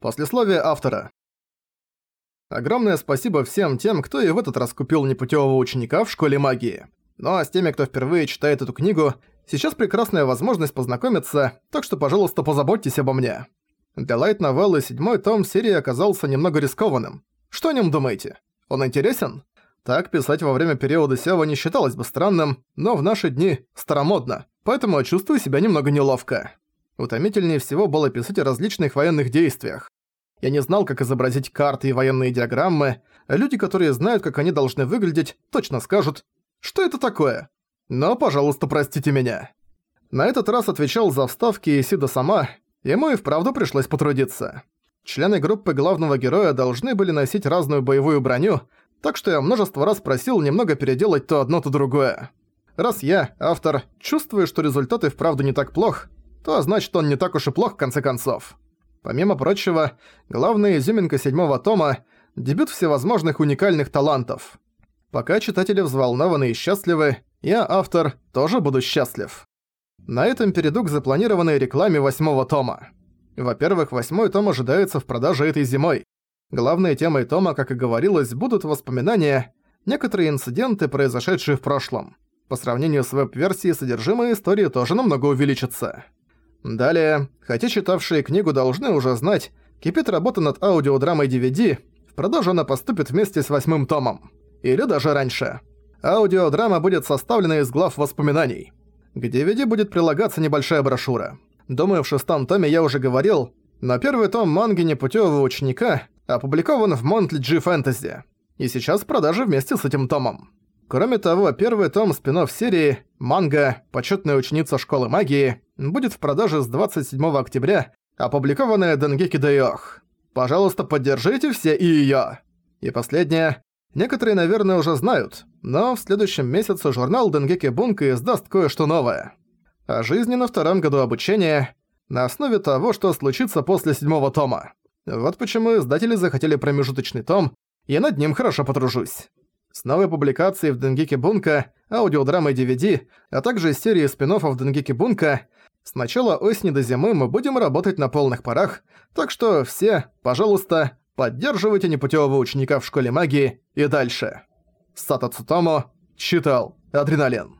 Послесловие автора. Огромное спасибо всем тем, кто и в этот раз купил непутевого ученика в школе магии. Ну а с теми, кто впервые читает эту книгу, сейчас прекрасная возможность познакомиться, так что, пожалуйста, позаботьтесь обо мне. Для лайт-новеллы седьмой том серии оказался немного рискованным. Что о нем думаете? Он интересен? Так писать во время периода Сева не считалось бы странным, но в наши дни старомодно, поэтому чувствую себя немного неловко. Утомительнее всего было писать о различных военных действиях. Я не знал, как изобразить карты и военные диаграммы, люди, которые знают, как они должны выглядеть, точно скажут «Что это такое?» Но, пожалуйста, простите меня. На этот раз отвечал за вставки Исида сама, Ему и вправду пришлось потрудиться. Члены группы главного героя должны были носить разную боевую броню, так что я множество раз просил немного переделать то одно, то другое. Раз я, автор, чувствую, что результат и вправду не так плох, то значит он не так уж и плох в конце концов. Помимо прочего, главная изюминка седьмого тома – дебют всевозможных уникальных талантов. Пока читатели взволнованы и счастливы, я, автор, тоже буду счастлив. На этом перейду к запланированной рекламе восьмого тома. Во-первых, восьмой том ожидается в продаже этой зимой. Главной темой тома, как и говорилось, будут воспоминания, некоторые инциденты, произошедшие в прошлом. По сравнению с веб-версией, содержимое истории тоже намного увеличится. Далее, хотя читавшие книгу должны уже знать, кипит работа над аудиодрамой DVD, в продажу она поступит вместе с восьмым томом. Или даже раньше. Аудиодрама будет составлена из глав воспоминаний. К DVD будет прилагаться небольшая брошюра. Думаю, в шестом томе я уже говорил, но первый том манги непутевого ученика опубликован в Monthly G Fantasy. И сейчас в продаже вместе с этим томом. Кроме того, первый том спин серии «Манга. Почетная ученица школы магии» будет в продаже с 27 октября, опубликованная Денгеки Дэйох. Пожалуйста, поддержите все и её. И последнее. Некоторые, наверное, уже знают, но в следующем месяце журнал Денгеки Бунка издаст кое-что новое. О жизни на втором году обучения на основе того, что случится после седьмого тома. Вот почему издатели захотели промежуточный том, и над ним хорошо потружусь. С новой публикацией в Денгеки Бунка, аудиодрамой DVD, а также серии спин-оффов Денгеки Бунка, с начала осени до зимы мы будем работать на полных парах, так что все, пожалуйста, Поддерживайте непутевого ученика в школе магии и дальше. Сато Цутомо читал «Адреналин».